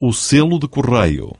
o selo de correio.